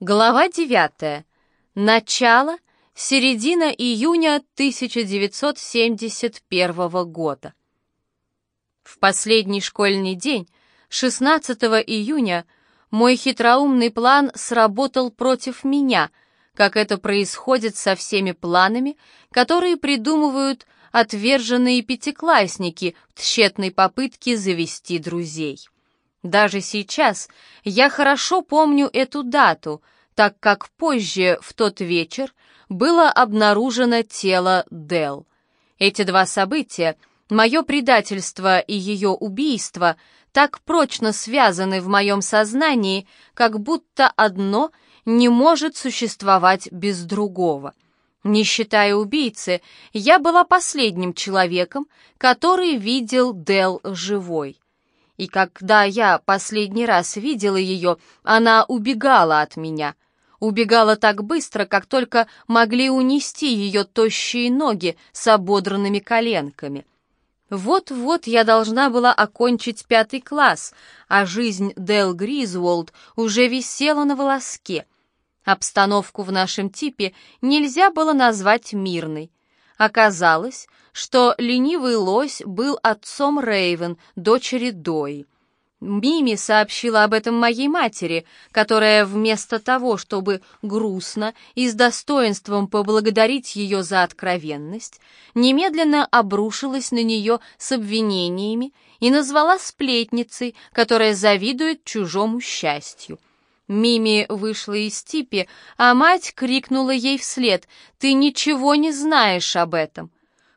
Глава 9. Начало, середина июня 1971 года. В последний школьный день, 16 июня, мой хитроумный план сработал против меня, как это происходит со всеми планами, которые придумывают отверженные пятиклассники в тщетной попытке завести друзей. Даже сейчас я хорошо помню эту дату, так как позже, в тот вечер, было обнаружено тело Дел. Эти два события, мое предательство и ее убийство, так прочно связаны в моем сознании, как будто одно не может существовать без другого. Не считая убийцы, я была последним человеком, который видел Дел живой. И когда я последний раз видела ее, она убегала от меня. Убегала так быстро, как только могли унести ее тощие ноги с ободранными коленками. Вот-вот я должна была окончить пятый класс, а жизнь Дел Гризволд уже висела на волоске. Обстановку в нашем типе нельзя было назвать мирной. Оказалось, что ленивый лось был отцом Рейвен, дочери Дои. Мими сообщила об этом моей матери, которая вместо того, чтобы грустно и с достоинством поблагодарить ее за откровенность, немедленно обрушилась на нее с обвинениями и назвала сплетницей, которая завидует чужому счастью. Мими вышла из типи, а мать крикнула ей вслед «Ты ничего не знаешь об этом!».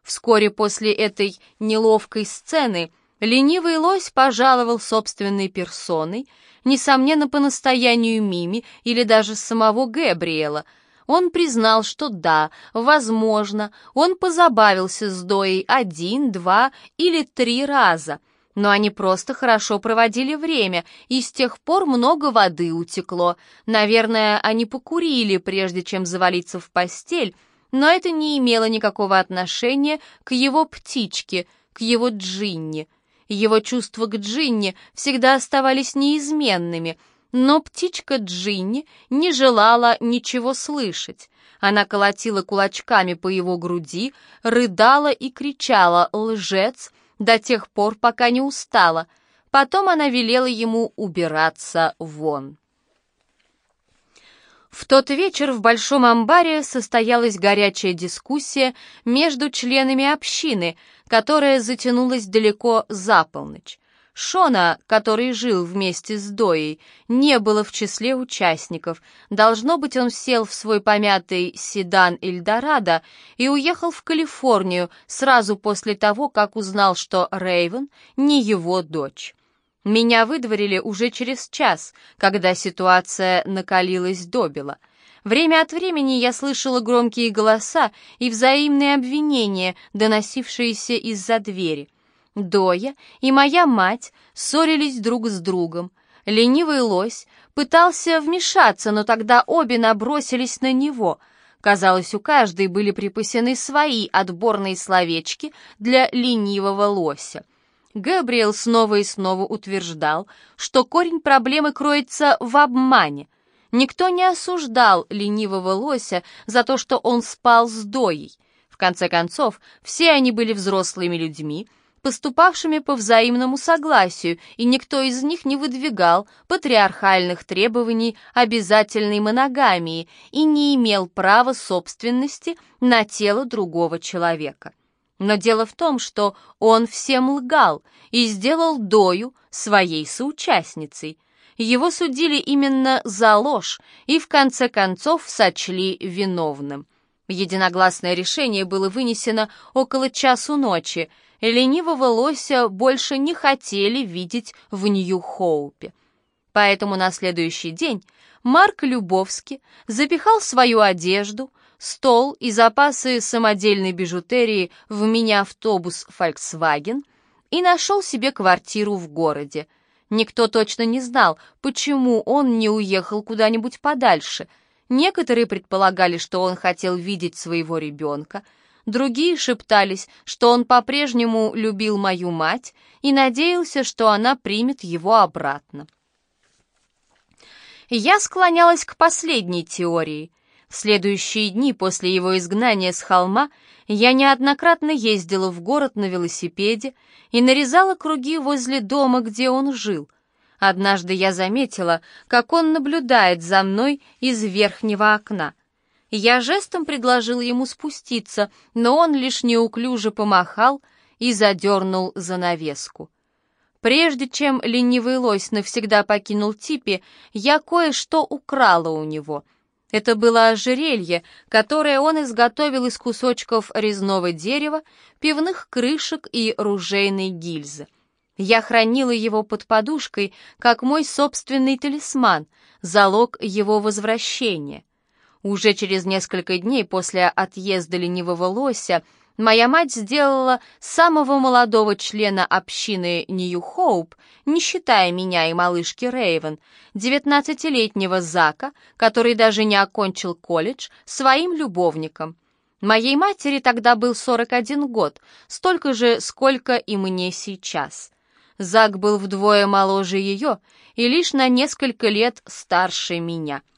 Вскоре после этой неловкой сцены ленивый лось пожаловал собственной персоной, несомненно, по настоянию Мими или даже самого Гэбриэла. Он признал, что да, возможно, он позабавился с Доей один, два или три раза — но они просто хорошо проводили время, и с тех пор много воды утекло. Наверное, они покурили, прежде чем завалиться в постель, но это не имело никакого отношения к его птичке, к его Джинни. Его чувства к Джинни всегда оставались неизменными, но птичка Джинни не желала ничего слышать. Она колотила кулачками по его груди, рыдала и кричала «Лжец!» до тех пор, пока не устала. Потом она велела ему убираться вон. В тот вечер в Большом амбаре состоялась горячая дискуссия между членами общины, которая затянулась далеко за полночь. Шона, который жил вместе с Доей, не было в числе участников. Должно быть, он сел в свой помятый седан Эльдорадо и уехал в Калифорнию сразу после того, как узнал, что Рейвен не его дочь. Меня выдворили уже через час, когда ситуация накалилась до бела. Время от времени я слышала громкие голоса и взаимные обвинения, доносившиеся из-за двери — Доя и моя мать ссорились друг с другом. Ленивый лось пытался вмешаться, но тогда обе набросились на него. Казалось, у каждой были припасены свои отборные словечки для ленивого лося. Габриэл снова и снова утверждал, что корень проблемы кроется в обмане. Никто не осуждал ленивого лося за то, что он спал с Доей. В конце концов, все они были взрослыми людьми, поступавшими по взаимному согласию, и никто из них не выдвигал патриархальных требований обязательной моногамии и не имел права собственности на тело другого человека. Но дело в том, что он всем лгал и сделал Дою своей соучастницей. Его судили именно за ложь и в конце концов сочли виновным. Единогласное решение было вынесено около часу ночи – ленивого лося больше не хотели видеть в Нью-Хоупе. Поэтому на следующий день Марк Любовский запихал свою одежду, стол и запасы самодельной бижутерии в мини-автобус Volkswagen и нашел себе квартиру в городе. Никто точно не знал, почему он не уехал куда-нибудь подальше. Некоторые предполагали, что он хотел видеть своего ребенка — Другие шептались, что он по-прежнему любил мою мать и надеялся, что она примет его обратно. Я склонялась к последней теории. В следующие дни после его изгнания с холма я неоднократно ездила в город на велосипеде и нарезала круги возле дома, где он жил. Однажды я заметила, как он наблюдает за мной из верхнего окна. Я жестом предложил ему спуститься, но он лишь неуклюже помахал и задернул занавеску. Прежде чем ленивый лось навсегда покинул Типи, я кое-что украла у него. Это было ожерелье, которое он изготовил из кусочков резного дерева, пивных крышек и ружейной гильзы. Я хранила его под подушкой, как мой собственный талисман, залог его возвращения. Уже через несколько дней после отъезда ленивого лося моя мать сделала самого молодого члена общины Нью-Хоуп, не считая меня и малышки Рейвен, девятнадцатилетнего Зака, который даже не окончил колледж, своим любовником. Моей матери тогда был 41 год, столько же, сколько и мне сейчас. Зак был вдвое моложе ее и лишь на несколько лет старше меня —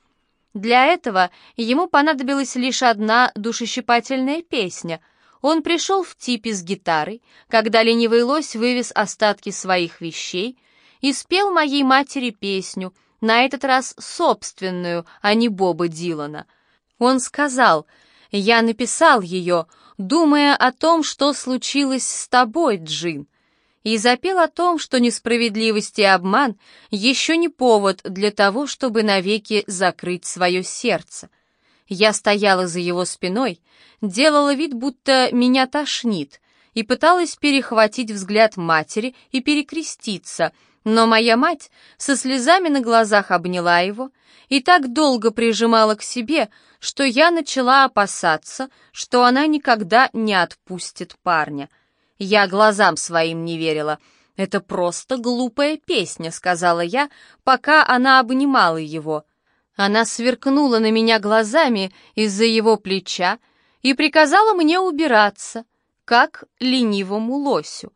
для этого ему понадобилась лишь одна душещипательная песня. Он пришел в типе с гитарой, когда ленивый лось вывез остатки своих вещей и спел моей матери песню, на этот раз собственную, а не Боба Дилана. Он сказал, «Я написал ее, думая о том, что случилось с тобой, Джин и запел о том, что несправедливость и обман еще не повод для того, чтобы навеки закрыть свое сердце. Я стояла за его спиной, делала вид, будто меня тошнит, и пыталась перехватить взгляд матери и перекреститься, но моя мать со слезами на глазах обняла его и так долго прижимала к себе, что я начала опасаться, что она никогда не отпустит парня — я глазам своим не верила. «Это просто глупая песня», — сказала я, пока она обнимала его. Она сверкнула на меня глазами из-за его плеча и приказала мне убираться, как ленивому лосю.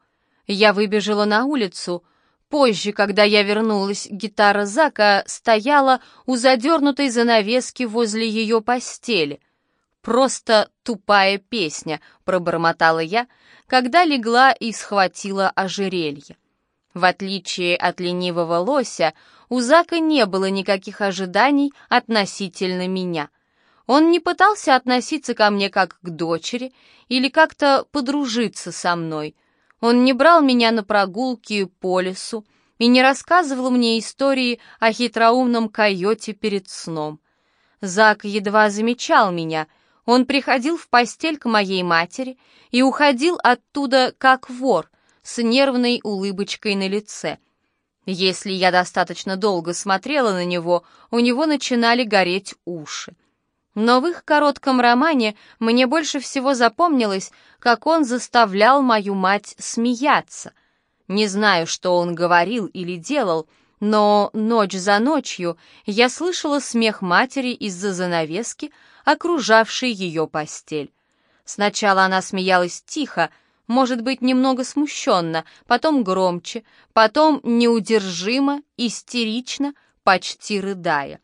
Я выбежала на улицу. Позже, когда я вернулась, гитара Зака стояла у задернутой занавески возле ее постели. «Просто тупая песня», — пробормотала я, когда легла и схватила ожерелье. В отличие от ленивого лося, у Зака не было никаких ожиданий относительно меня. Он не пытался относиться ко мне как к дочери или как-то подружиться со мной. Он не брал меня на прогулки по лесу и не рассказывал мне истории о хитроумном койоте перед сном. Зак едва замечал меня — он приходил в постель к моей матери и уходил оттуда как вор, с нервной улыбочкой на лице. Если я достаточно долго смотрела на него, у него начинали гореть уши. Но в их коротком романе мне больше всего запомнилось, как он заставлял мою мать смеяться. Не знаю, что он говорил или делал, но ночь за ночью я слышала смех матери из-за занавески, окружавшей ее постель. Сначала она смеялась тихо, может быть, немного смущенно, потом громче, потом неудержимо, истерично, почти рыдая.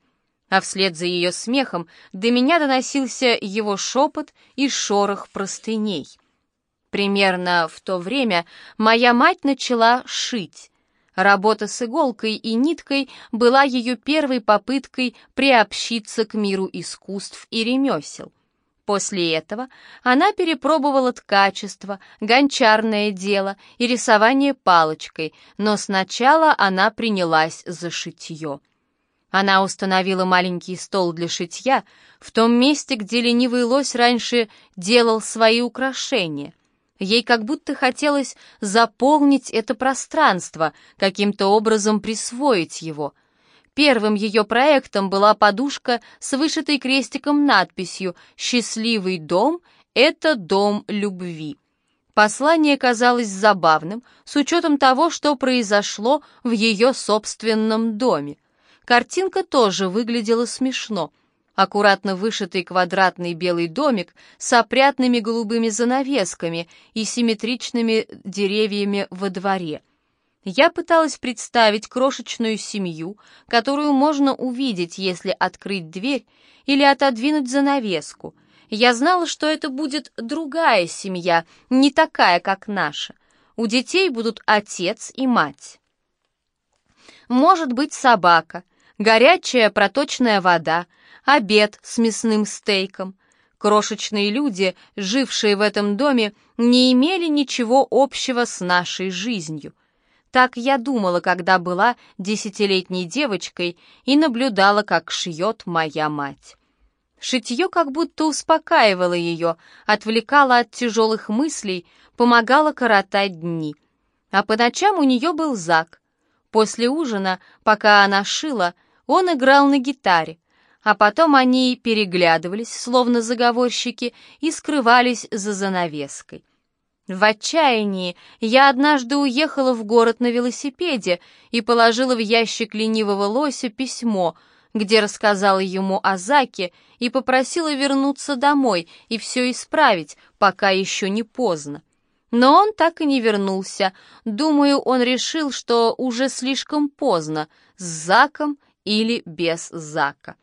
А вслед за ее смехом до меня доносился его шепот и шорох простыней. Примерно в то время моя мать начала шить. Работа с иголкой и ниткой была ее первой попыткой приобщиться к миру искусств и ремесел. После этого она перепробовала ткачество, гончарное дело и рисование палочкой, но сначала она принялась за шитье. Она установила маленький стол для шитья в том месте, где ленивый лось раньше делал свои украшения. Ей как будто хотелось заполнить это пространство, каким-то образом присвоить его. Первым ее проектом была подушка с вышитой крестиком надписью «Счастливый дом — это дом любви». Послание казалось забавным, с учетом того, что произошло в ее собственном доме. Картинка тоже выглядела смешно — аккуратно вышитый квадратный белый домик с опрятными голубыми занавесками и симметричными деревьями во дворе. Я пыталась представить крошечную семью, которую можно увидеть, если открыть дверь или отодвинуть занавеску. Я знала, что это будет другая семья, не такая, как наша. У детей будут отец и мать. Может быть собака, горячая проточная вода, обед с мясным стейком. Крошечные люди, жившие в этом доме, не имели ничего общего с нашей жизнью. Так я думала, когда была десятилетней девочкой и наблюдала, как шьет моя мать. Шитье как будто успокаивало ее, отвлекало от тяжелых мыслей, помогало коротать дни. А по ночам у нее был Зак. После ужина, пока она шила, он играл на гитаре, а потом они переглядывались, словно заговорщики, и скрывались за занавеской. В отчаянии я однажды уехала в город на велосипеде и положила в ящик ленивого лося письмо, где рассказала ему о Заке и попросила вернуться домой и все исправить, пока еще не поздно. Но он так и не вернулся. Думаю, он решил, что уже слишком поздно, с Заком или без Зака.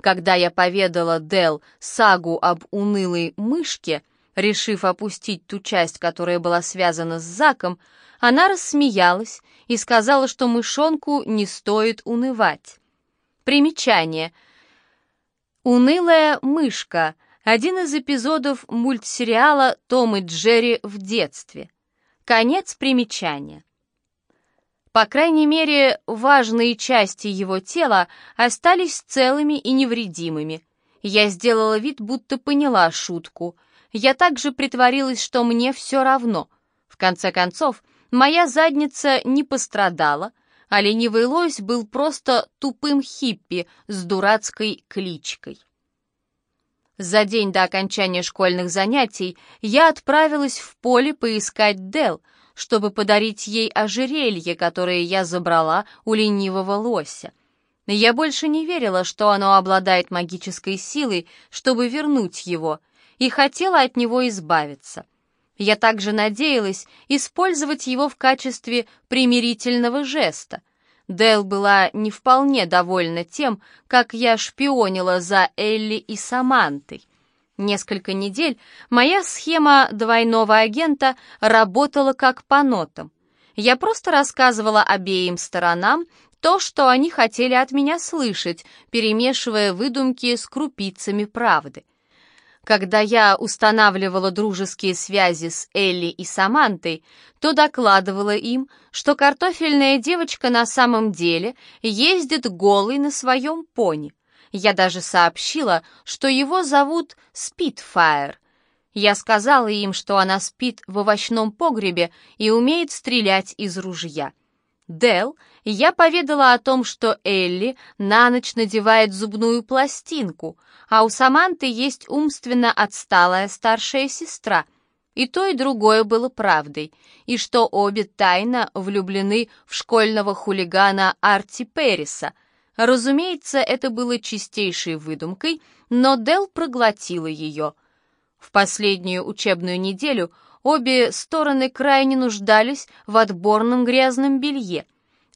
Когда я поведала Дел сагу об унылой мышке, Решив опустить ту часть, которая была связана с Заком, она рассмеялась и сказала, что мышонку не стоит унывать. Примечание. «Унылая мышка» — один из эпизодов мультсериала «Том и Джерри в детстве». Конец примечания. По крайней мере, важные части его тела остались целыми и невредимыми. Я сделала вид, будто поняла шутку — я также притворилась, что мне все равно. В конце концов, моя задница не пострадала, а ленивый лось был просто тупым хиппи с дурацкой кличкой. За день до окончания школьных занятий я отправилась в поле поискать Дел, чтобы подарить ей ожерелье, которое я забрала у ленивого лося. Я больше не верила, что оно обладает магической силой, чтобы вернуть его — и хотела от него избавиться. Я также надеялась использовать его в качестве примирительного жеста. Дэл была не вполне довольна тем, как я шпионила за Элли и Самантой. Несколько недель моя схема двойного агента работала как по нотам. Я просто рассказывала обеим сторонам то, что они хотели от меня слышать, перемешивая выдумки с крупицами правды. Когда я устанавливала дружеские связи с Элли и Самантой, то докладывала им, что картофельная девочка на самом деле ездит голой на своем пони. Я даже сообщила, что его зовут Спитфайр. Я сказала им, что она спит в овощном погребе и умеет стрелять из ружья. Дел, я поведала о том, что Элли на ночь надевает зубную пластинку, а у Саманты есть умственно отсталая старшая сестра. И то, и другое было правдой, и что обе тайно влюблены в школьного хулигана Арти Перриса. Разумеется, это было чистейшей выдумкой, но Дел проглотила ее. В последнюю учебную неделю обе стороны крайне нуждались в отборном грязном белье.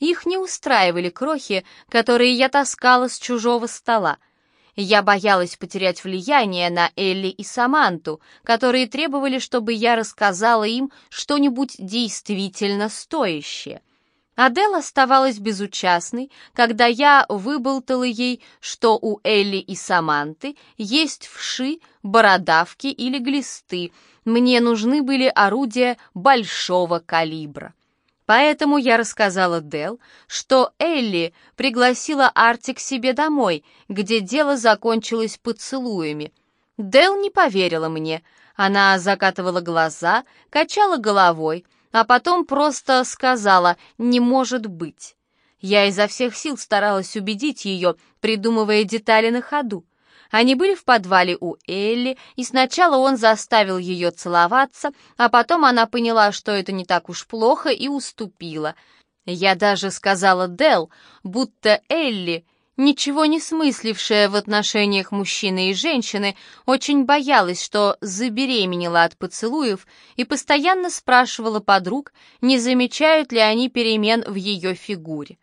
Их не устраивали крохи, которые я таскала с чужого стола — я боялась потерять влияние на Элли и Саманту, которые требовали, чтобы я рассказала им что-нибудь действительно стоящее. Адел оставалась безучастной, когда я выболтала ей, что у Элли и Саманты есть вши, бородавки или глисты. Мне нужны были орудия большого калибра. Поэтому я рассказала Дел, что Элли пригласила Арти к себе домой, где дело закончилось поцелуями. Дел не поверила мне. Она закатывала глаза, качала головой, а потом просто сказала «не может быть». Я изо всех сил старалась убедить ее, придумывая детали на ходу. Они были в подвале у Элли, и сначала он заставил ее целоваться, а потом она поняла, что это не так уж плохо, и уступила. Я даже сказала Дел, будто Элли ничего не смыслившая в отношениях мужчины и женщины, очень боялась, что забеременела от поцелуев и постоянно спрашивала подруг, не замечают ли они перемен в ее фигуре.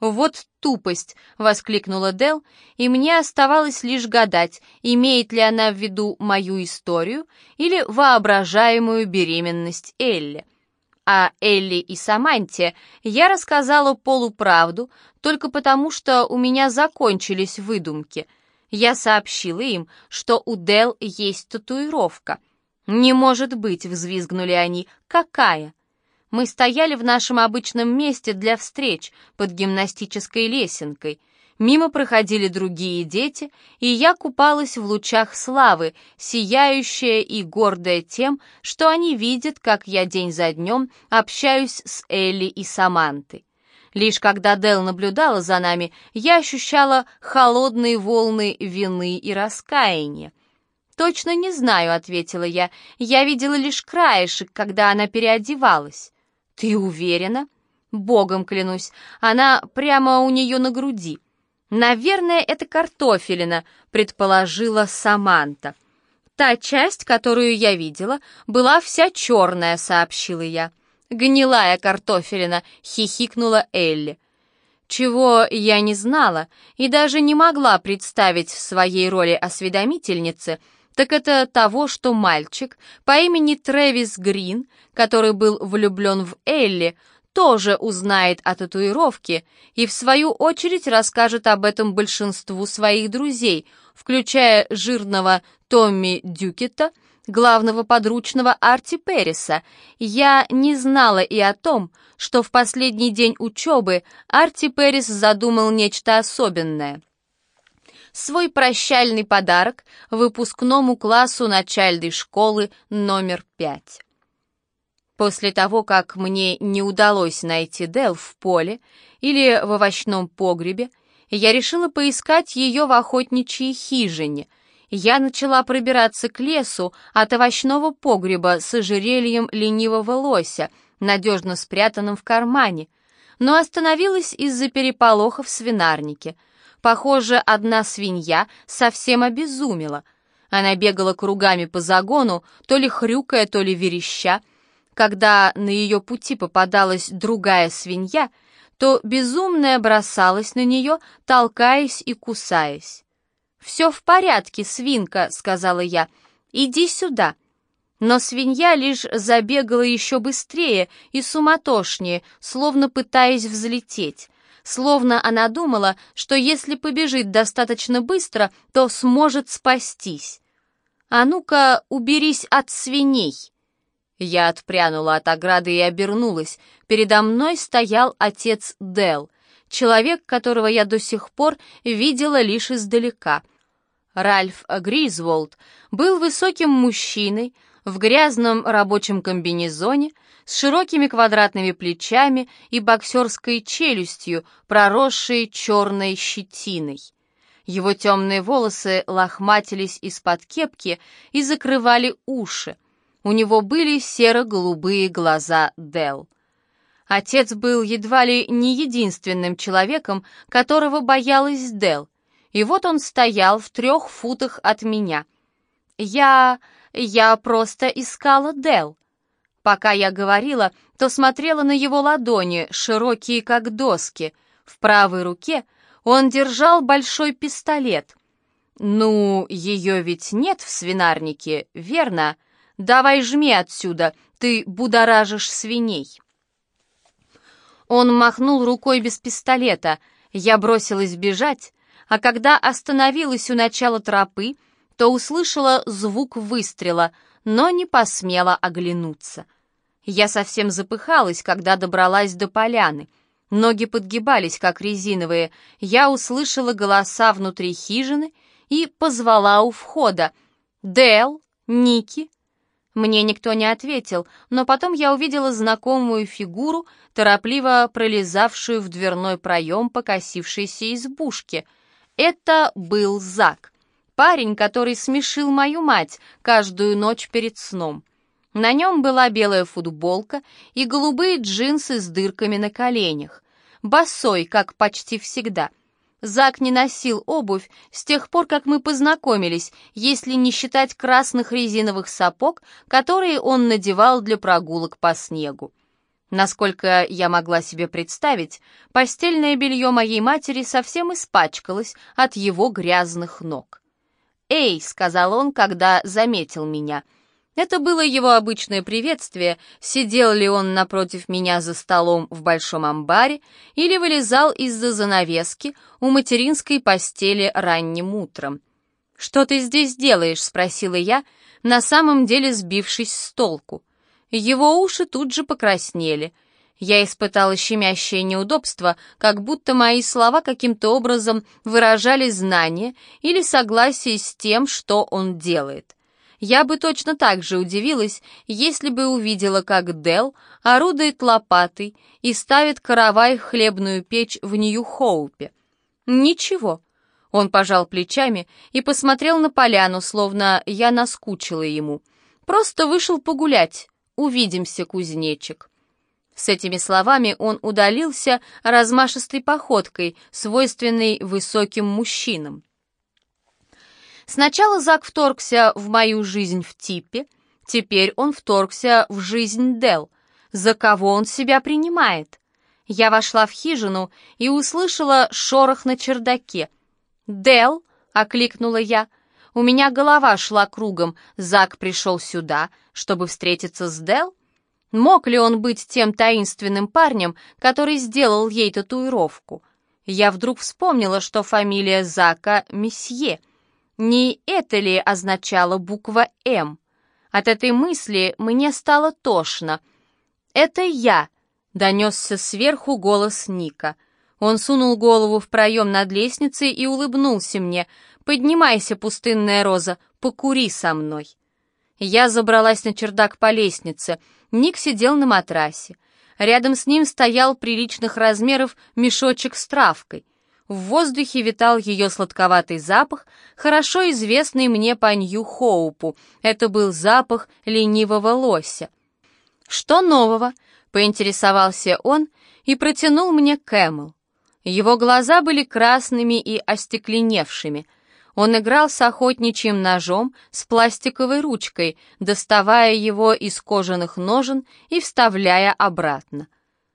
«Вот тупость!» — воскликнула Дел, и мне оставалось лишь гадать, имеет ли она в виду мою историю или воображаемую беременность Элли. А Элли и Саманте я рассказала полуправду только потому, что у меня закончились выдумки. Я сообщила им, что у Дел есть татуировка. «Не может быть!» — взвизгнули они. «Какая?» Мы стояли в нашем обычном месте для встреч под гимнастической лесенкой. Мимо проходили другие дети, и я купалась в лучах славы, сияющая и гордая тем, что они видят, как я день за днем общаюсь с Элли и Самантой. Лишь когда Дел наблюдала за нами, я ощущала холодные волны вины и раскаяния. «Точно не знаю», — ответила я. «Я видела лишь краешек, когда она переодевалась». «Ты уверена?» «Богом клянусь, она прямо у нее на груди». «Наверное, это картофелина», — предположила Саманта. «Та часть, которую я видела, была вся черная», — сообщила я. «Гнилая картофелина», — хихикнула Элли. Чего я не знала и даже не могла представить в своей роли осведомительницы — так это того, что мальчик по имени Трэвис Грин, который был влюблен в Элли, тоже узнает о татуировке и в свою очередь расскажет об этом большинству своих друзей, включая жирного Томми Дюкета, главного подручного Арти Перриса. Я не знала и о том, что в последний день учебы Арти Перрис задумал нечто особенное свой прощальный подарок выпускному классу начальной школы номер пять. После того, как мне не удалось найти Дел в поле или в овощном погребе, я решила поискать ее в охотничьей хижине. Я начала пробираться к лесу от овощного погреба с ожерельем ленивого лося, надежно спрятанным в кармане, но остановилась из-за переполоха в свинарнике — Похоже, одна свинья совсем обезумела. Она бегала кругами по загону, то ли хрюкая, то ли вереща. Когда на ее пути попадалась другая свинья, то безумная бросалась на нее, толкаясь и кусаясь. «Все в порядке, свинка», — сказала я, — «иди сюда». Но свинья лишь забегала еще быстрее и суматошнее, словно пытаясь взлететь словно она думала, что если побежит достаточно быстро, то сможет спастись. «А ну-ка, уберись от свиней!» Я отпрянула от ограды и обернулась. Передо мной стоял отец Дел, человек, которого я до сих пор видела лишь издалека. Ральф Гризволд был высоким мужчиной в грязном рабочем комбинезоне, с широкими квадратными плечами и боксерской челюстью, проросшей черной щетиной. Его темные волосы лохматились из-под кепки и закрывали уши. У него были серо-голубые глаза Дел. Отец был едва ли не единственным человеком, которого боялась Дел. И вот он стоял в трех футах от меня. Я... я просто искала Дел. Пока я говорила, то смотрела на его ладони, широкие как доски. В правой руке он держал большой пистолет. «Ну, ее ведь нет в свинарнике, верно? Давай жми отсюда, ты будоражишь свиней». Он махнул рукой без пистолета. Я бросилась бежать, а когда остановилась у начала тропы, то услышала звук выстрела, но не посмела оглянуться. Я совсем запыхалась, когда добралась до поляны. Ноги подгибались, как резиновые. Я услышала голоса внутри хижины и позвала у входа. «Дэл? Ники?» Мне никто не ответил, но потом я увидела знакомую фигуру, торопливо пролезавшую в дверной проем покосившейся избушки. Это был Зак, парень, который смешил мою мать каждую ночь перед сном. На нем была белая футболка и голубые джинсы с дырками на коленях. Босой, как почти всегда. Зак не носил обувь с тех пор, как мы познакомились, если не считать красных резиновых сапог, которые он надевал для прогулок по снегу. Насколько я могла себе представить, постельное белье моей матери совсем испачкалось от его грязных ног. «Эй», — сказал он, когда заметил меня — это было его обычное приветствие, сидел ли он напротив меня за столом в большом амбаре или вылезал из-за занавески у материнской постели ранним утром. «Что ты здесь делаешь?» — спросила я, на самом деле сбившись с толку. Его уши тут же покраснели. Я испытала щемящее неудобство, как будто мои слова каким-то образом выражали знание или согласие с тем, что он делает. Я бы точно так же удивилась, если бы увидела, как Дел орудует лопатой и ставит каравай в хлебную печь в Нью-Хоупе. Ничего. Он пожал плечами и посмотрел на поляну, словно я наскучила ему. Просто вышел погулять. Увидимся, кузнечик. С этими словами он удалился размашистой походкой, свойственной высоким мужчинам. Сначала Зак вторгся в мою жизнь в типе, теперь он вторгся в жизнь Дел. За кого он себя принимает? Я вошла в хижину и услышала шорох на чердаке. «Дел!» — окликнула я. У меня голова шла кругом. Зак пришел сюда, чтобы встретиться с Дел? Мог ли он быть тем таинственным парнем, который сделал ей татуировку? Я вдруг вспомнила, что фамилия Зака — Месье — не это ли означала буква «М»? От этой мысли мне стало тошно. «Это я», — донесся сверху голос Ника. Он сунул голову в проем над лестницей и улыбнулся мне. «Поднимайся, пустынная роза, покури со мной». Я забралась на чердак по лестнице. Ник сидел на матрасе. Рядом с ним стоял приличных размеров мешочек с травкой — в воздухе витал ее сладковатый запах, хорошо известный мне по Нью-Хоупу. Это был запах ленивого лося. «Что нового?» — поинтересовался он и протянул мне Кэмэл. Его глаза были красными и остекленевшими. Он играл с охотничьим ножом с пластиковой ручкой, доставая его из кожаных ножен и вставляя обратно.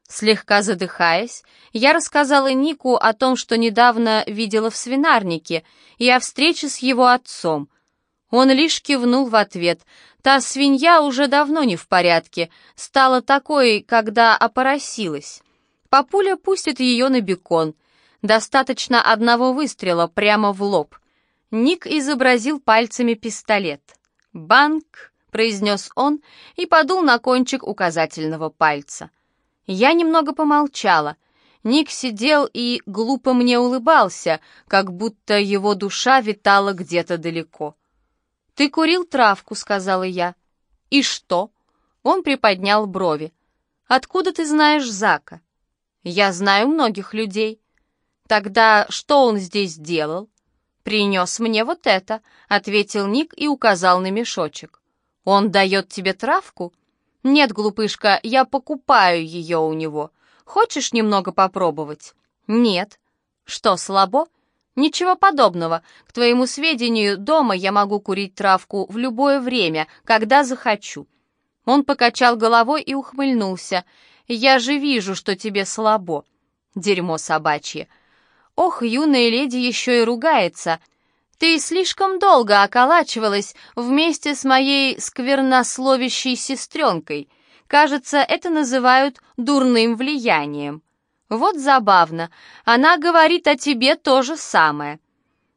Слегка задыхаясь, я рассказала Нику о том, что недавно видела в свинарнике, и о встрече с его отцом. Он лишь кивнул в ответ. Та свинья уже давно не в порядке, стала такой, когда опоросилась. Папуля пустит ее на бекон. Достаточно одного выстрела прямо в лоб. Ник изобразил пальцами пистолет. «Банк», — произнес он и подул на кончик указательного пальца. Я немного помолчала. Ник сидел и глупо мне улыбался, как будто его душа витала где-то далеко. «Ты курил травку», — сказала я. «И что?» Он приподнял брови. «Откуда ты знаешь Зака?» «Я знаю многих людей». «Тогда что он здесь делал?» «Принес мне вот это», — ответил Ник и указал на мешочек. «Он дает тебе травку?» «Нет, глупышка, я покупаю ее у него. Хочешь немного попробовать?» «Нет». «Что, слабо?» «Ничего подобного. К твоему сведению, дома я могу курить травку в любое время, когда захочу». Он покачал головой и ухмыльнулся. «Я же вижу, что тебе слабо». Дерьмо собачье. Ох, юная леди еще и ругается. Ты слишком долго околачивалась вместе с моей сквернословящей сестренкой. Кажется, это называют дурным влиянием. Вот забавно, она говорит о тебе то же самое.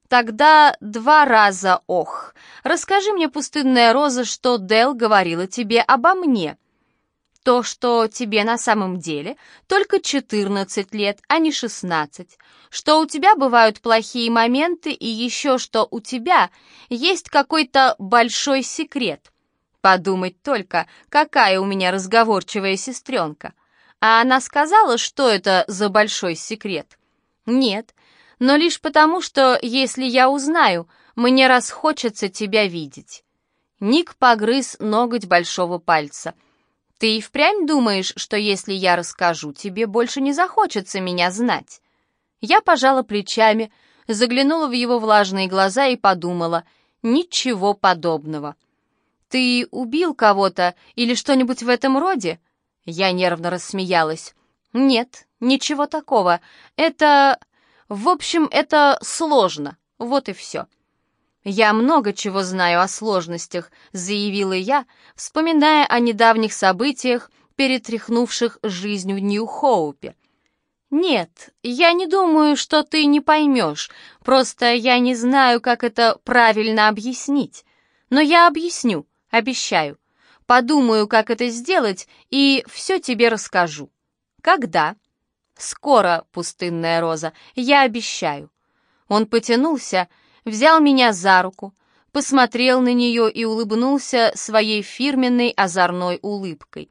Тогда два раза ох. Расскажи мне, пустынная роза, что Дел говорила тебе обо мне то, что тебе на самом деле только 14 лет, а не 16, что у тебя бывают плохие моменты и еще что у тебя есть какой-то большой секрет. Подумать только, какая у меня разговорчивая сестренка. А она сказала, что это за большой секрет? Нет, но лишь потому, что если я узнаю, мне расхочется тебя видеть. Ник погрыз ноготь большого пальца — ты и впрямь думаешь, что если я расскажу тебе, больше не захочется меня знать? Я пожала плечами, заглянула в его влажные глаза и подумала, ничего подобного. «Ты убил кого-то или что-нибудь в этом роде?» Я нервно рассмеялась. «Нет, ничего такого. Это... В общем, это сложно. Вот и все». «Я много чего знаю о сложностях», — заявила я, вспоминая о недавних событиях, перетряхнувших жизнь в Нью-Хоупе. «Нет, я не думаю, что ты не поймешь, просто я не знаю, как это правильно объяснить. Но я объясню, обещаю. Подумаю, как это сделать, и все тебе расскажу. Когда? Скоро, пустынная роза, я обещаю. Он потянулся, взял меня за руку, посмотрел на нее и улыбнулся своей фирменной озорной улыбкой.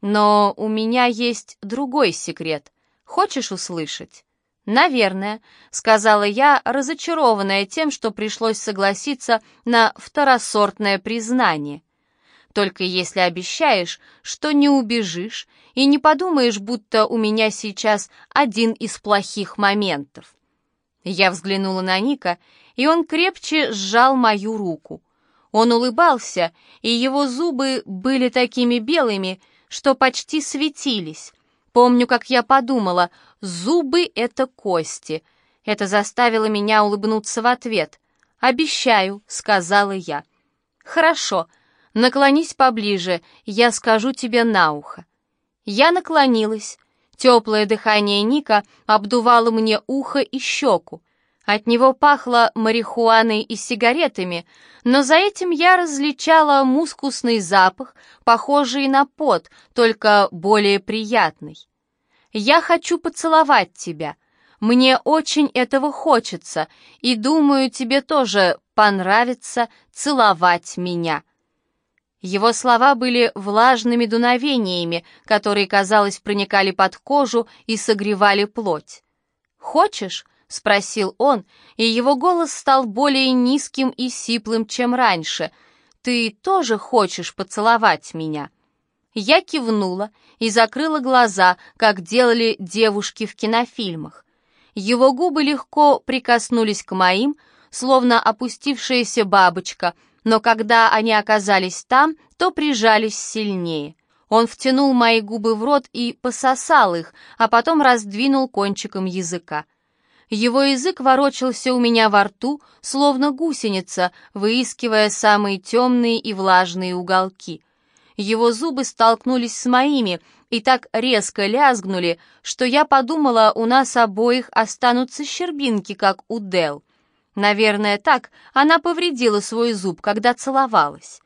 Но у меня есть другой секрет. Хочешь услышать? «Наверное», — сказала я, разочарованная тем, что пришлось согласиться на второсортное признание. «Только если обещаешь, что не убежишь и не подумаешь, будто у меня сейчас один из плохих моментов». Я взглянула на Ника, и он крепче сжал мою руку. Он улыбался, и его зубы были такими белыми, что почти светились. Помню, как я подумала, зубы — это кости. Это заставило меня улыбнуться в ответ. «Обещаю», — сказала я. «Хорошо, наклонись поближе, я скажу тебе на ухо». Я наклонилась. Теплое дыхание Ника обдувало мне ухо и щеку. От него пахло марихуаной и сигаретами, но за этим я различала мускусный запах, похожий на пот, только более приятный. «Я хочу поцеловать тебя. Мне очень этого хочется, и думаю, тебе тоже понравится целовать меня». Его слова были влажными дуновениями, которые, казалось, проникали под кожу и согревали плоть. «Хочешь?» — спросил он, и его голос стал более низким и сиплым, чем раньше. «Ты тоже хочешь поцеловать меня?» Я кивнула и закрыла глаза, как делали девушки в кинофильмах. Его губы легко прикоснулись к моим, словно опустившаяся бабочка, но когда они оказались там, то прижались сильнее. Он втянул мои губы в рот и пососал их, а потом раздвинул кончиком языка. Его язык ворочался у меня во рту, словно гусеница, выискивая самые темные и влажные уголки — его зубы столкнулись с моими и так резко лязгнули, что я подумала, у нас обоих останутся щербинки, как у Дел. Наверное, так она повредила свой зуб, когда целовалась.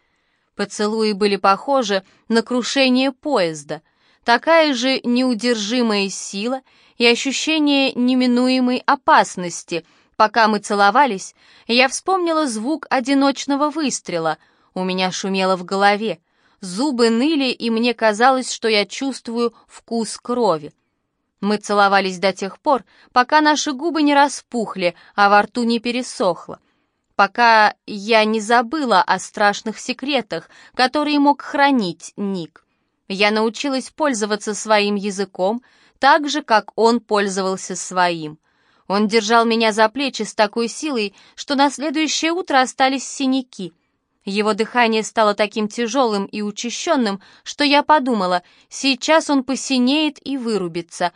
Поцелуи были похожи на крушение поезда. Такая же неудержимая сила и ощущение неминуемой опасности. Пока мы целовались, я вспомнила звук одиночного выстрела. У меня шумело в голове. Зубы ныли, и мне казалось, что я чувствую вкус крови. Мы целовались до тех пор, пока наши губы не распухли, а во рту не пересохло. Пока я не забыла о страшных секретах, которые мог хранить Ник. Я научилась пользоваться своим языком так же, как он пользовался своим. Он держал меня за плечи с такой силой, что на следующее утро остались синяки — его дыхание стало таким тяжелым и учащенным, что я подумала, сейчас он посинеет и вырубится.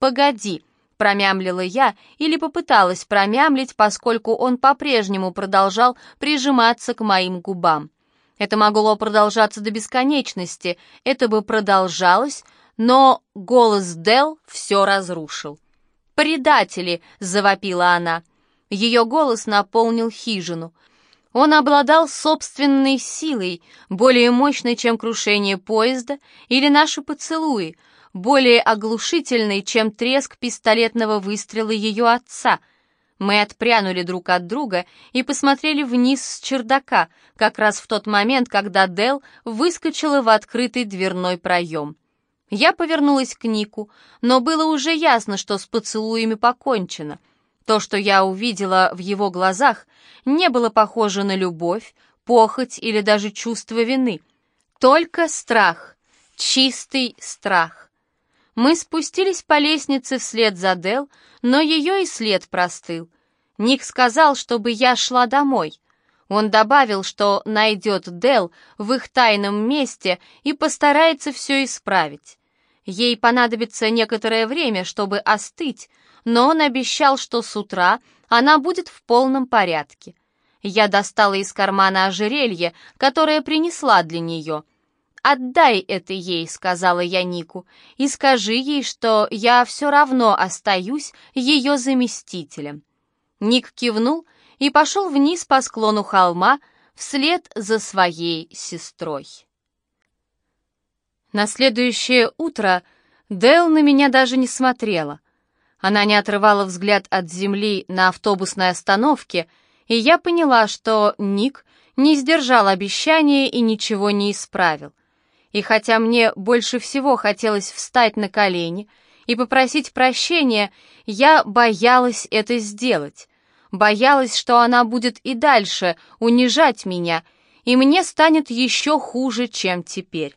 «Погоди», — промямлила я или попыталась промямлить, поскольку он по-прежнему продолжал прижиматься к моим губам. Это могло продолжаться до бесконечности, это бы продолжалось, но голос Дел все разрушил. «Предатели!» — завопила она. Ее голос наполнил хижину — он обладал собственной силой, более мощной, чем крушение поезда или наши поцелуи, более оглушительной, чем треск пистолетного выстрела ее отца. Мы отпрянули друг от друга и посмотрели вниз с чердака, как раз в тот момент, когда Дел выскочила в открытый дверной проем. Я повернулась к Нику, но было уже ясно, что с поцелуями покончено — то, что я увидела в его глазах, не было похоже на любовь, похоть или даже чувство вины. Только страх, чистый страх. Мы спустились по лестнице вслед за Дел, но ее и след простыл. Ник сказал, чтобы я шла домой. Он добавил, что найдет Дел в их тайном месте и постарается все исправить. Ей понадобится некоторое время, чтобы остыть, но он обещал, что с утра она будет в полном порядке. Я достала из кармана ожерелье, которое принесла для нее. «Отдай это ей», — сказала я Нику, «и скажи ей, что я все равно остаюсь ее заместителем». Ник кивнул и пошел вниз по склону холма вслед за своей сестрой. На следующее утро Дэл на меня даже не смотрела. Она не отрывала взгляд от земли на автобусной остановке, и я поняла, что Ник не сдержал обещания и ничего не исправил. И хотя мне больше всего хотелось встать на колени и попросить прощения, я боялась это сделать. Боялась, что она будет и дальше унижать меня, и мне станет еще хуже, чем теперь.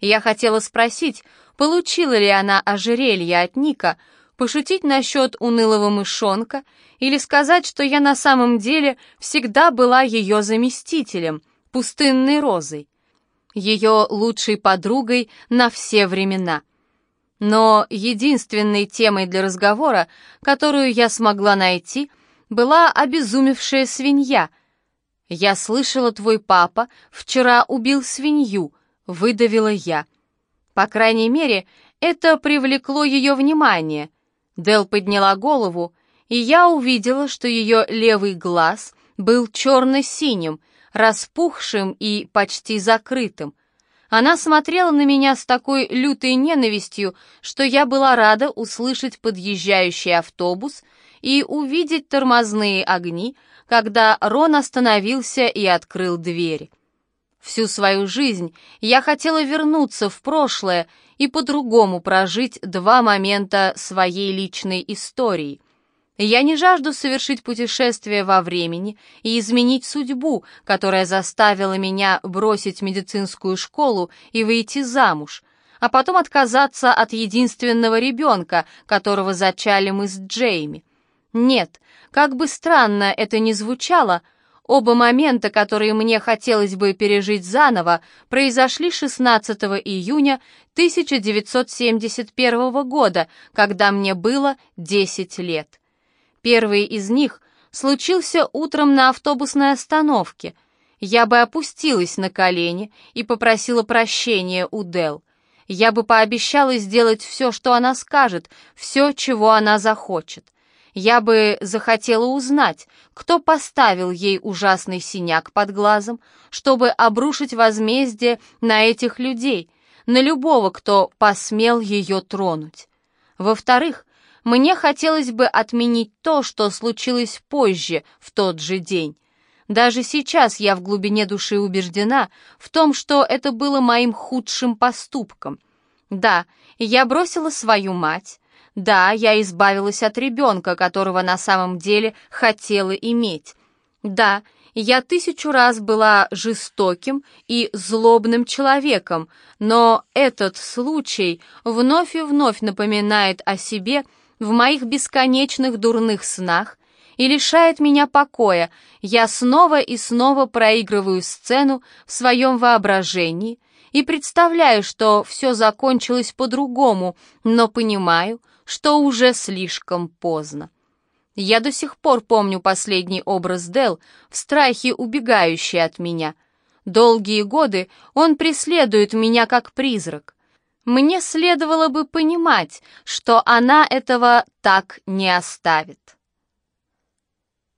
Я хотела спросить, получила ли она ожерелье от Ника, пошутить насчет унылого мышонка или сказать, что я на самом деле всегда была ее заместителем, пустынной розой, ее лучшей подругой на все времена. Но единственной темой для разговора, которую я смогла найти, была обезумевшая свинья. «Я слышала, твой папа вчера убил свинью», — выдавила я. По крайней мере, это привлекло ее внимание — Дел подняла голову, и я увидела, что ее левый глаз был черно-синим, распухшим и почти закрытым. Она смотрела на меня с такой лютой ненавистью, что я была рада услышать подъезжающий автобус и увидеть тормозные огни, когда Рон остановился и открыл дверь. Всю свою жизнь я хотела вернуться в прошлое и по-другому прожить два момента своей личной истории. Я не жажду совершить путешествие во времени и изменить судьбу, которая заставила меня бросить медицинскую школу и выйти замуж, а потом отказаться от единственного ребенка, которого зачали мы с Джейми. Нет, как бы странно это ни звучало, — Оба момента, которые мне хотелось бы пережить заново, произошли 16 июня 1971 года, когда мне было 10 лет. Первый из них случился утром на автобусной остановке. Я бы опустилась на колени и попросила прощения у Дел. Я бы пообещала сделать все, что она скажет, все, чего она захочет. Я бы захотела узнать, кто поставил ей ужасный синяк под глазом, чтобы обрушить возмездие на этих людей, на любого, кто посмел ее тронуть. Во-вторых, мне хотелось бы отменить то, что случилось позже, в тот же день. Даже сейчас я в глубине души убеждена в том, что это было моим худшим поступком. Да, я бросила свою мать, да, я избавилась от ребенка, которого на самом деле хотела иметь. Да, я тысячу раз была жестоким и злобным человеком, но этот случай вновь и вновь напоминает о себе в моих бесконечных дурных снах и лишает меня покоя. Я снова и снова проигрываю сцену в своем воображении и представляю, что все закончилось по-другому, но понимаю, что уже слишком поздно. Я до сих пор помню последний образ Дел в страхе убегающий от меня. Долгие годы он преследует меня как призрак. Мне следовало бы понимать, что она этого так не оставит.